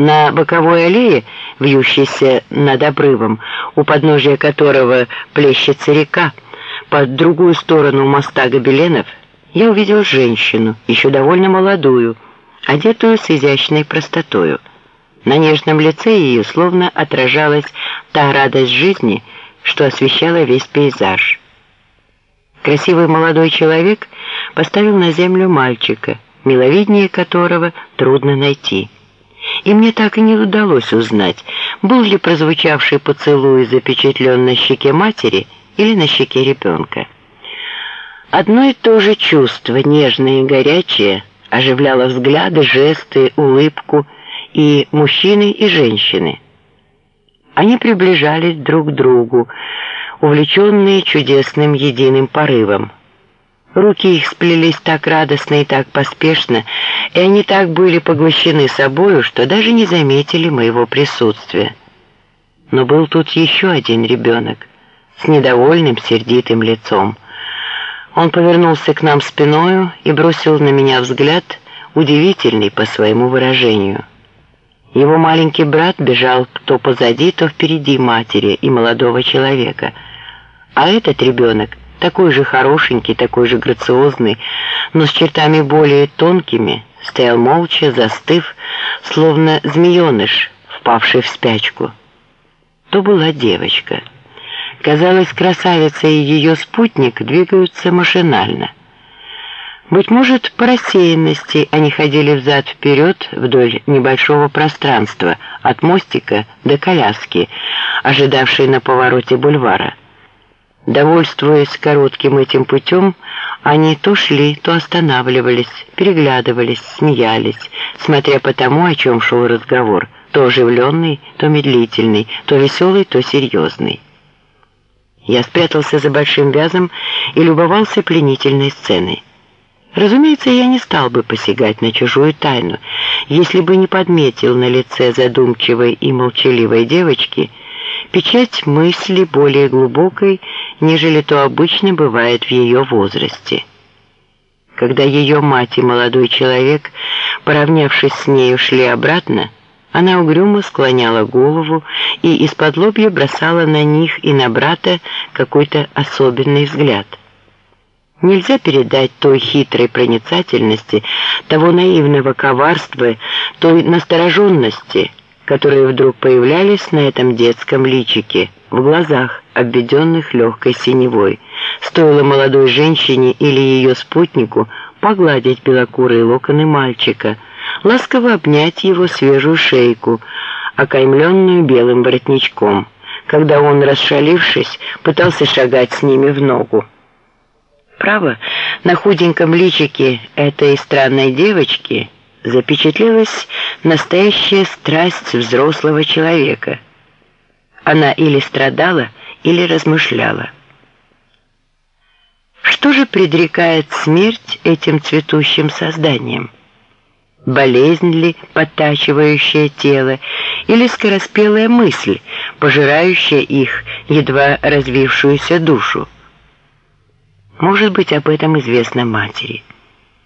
На боковой аллее, вьющейся над обрывом, у подножия которого плещется река, по другую сторону моста гобеленов, я увидел женщину, еще довольно молодую, одетую с изящной простотою. На нежном лице ее словно отражалась та радость жизни, что освещала весь пейзаж. Красивый молодой человек поставил на землю мальчика, миловиднее которого трудно найти и мне так и не удалось узнать, был ли прозвучавший поцелуй запечатлен на щеке матери или на щеке ребенка. Одно и то же чувство, нежное и горячее, оживляло взгляды, жесты, улыбку и мужчины, и женщины. Они приближались друг к другу, увлеченные чудесным единым порывом. Руки их сплелись так радостно и так поспешно, и они так были поглощены собою, что даже не заметили моего присутствия. Но был тут еще один ребенок с недовольным, сердитым лицом. Он повернулся к нам спиною и бросил на меня взгляд, удивительный по своему выражению. Его маленький брат бежал то позади, то впереди матери и молодого человека, а этот ребенок такой же хорошенький, такой же грациозный, но с чертами более тонкими, стоял молча, застыв, словно змееныш, впавший в спячку. То была девочка. Казалось, красавица и ее спутник двигаются машинально. Быть может, по рассеянности они ходили взад-вперед вдоль небольшого пространства, от мостика до коляски, ожидавшей на повороте бульвара. Довольствуясь коротким этим путем, они то шли, то останавливались, переглядывались, смеялись, смотря по тому, о чем шел разговор, то оживленный, то медлительный, то веселый, то серьезный. Я спрятался за большим вязом и любовался пленительной сценой. Разумеется, я не стал бы посягать на чужую тайну, если бы не подметил на лице задумчивой и молчаливой девочки печать мысли более глубокой, нежели то обычно бывает в ее возрасте. Когда ее мать и молодой человек, поравнявшись с ней, ушли обратно, она угрюмо склоняла голову и из-под лобья бросала на них и на брата какой-то особенный взгляд. Нельзя передать той хитрой проницательности, того наивного коварства, той настороженности, которые вдруг появлялись на этом детском личике, в глазах, обведенных легкой синевой. Стоило молодой женщине или ее спутнику погладить белокурые локоны мальчика, ласково обнять его свежую шейку, окаймленную белым воротничком, когда он, расшалившись, пытался шагать с ними в ногу. Право, на худеньком личике этой странной девочки – запечатлелась настоящая страсть взрослого человека. Она или страдала, или размышляла. Что же предрекает смерть этим цветущим созданиям? Болезнь ли, подтачивающая тело, или скороспелая мысль, пожирающая их едва развившуюся душу? Может быть, об этом известно матери.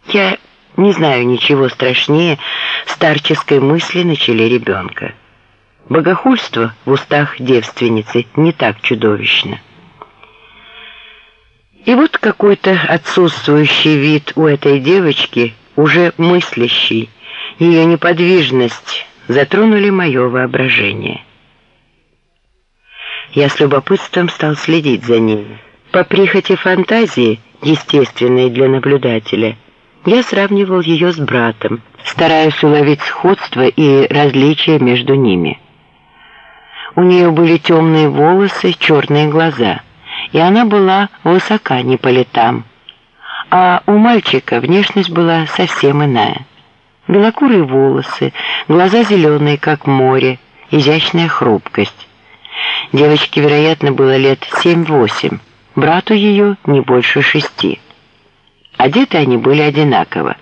Я не знаю ничего страшнее старческой мысли на челе ребенка. Богохульство в устах девственницы не так чудовищно. И вот какой-то отсутствующий вид у этой девочки, уже мыслящий, ее неподвижность затронули мое воображение. Я с любопытством стал следить за ней. По прихоти фантазии, естественной для наблюдателя, я сравнивал ее с братом, стараясь уловить сходство и различия между ними. У нее были темные волосы, черные глаза, и она была высока не по летам. А у мальчика внешность была совсем иная. Белокурые волосы, глаза зеленые, как море, изящная хрупкость. Девочке, вероятно, было лет семь-восемь, брату ее не больше шести. Одеты они были одинаково.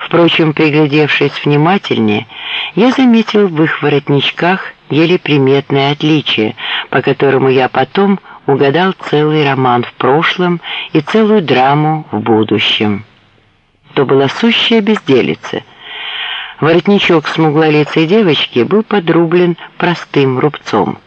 Впрочем, приглядевшись внимательнее, я заметил в их воротничках еле приметное отличие, по которому я потом угадал целый роман в прошлом и целую драму в будущем. То была сущая безделица. Воротничок смуглолицей девочки был подрублен простым рубцом.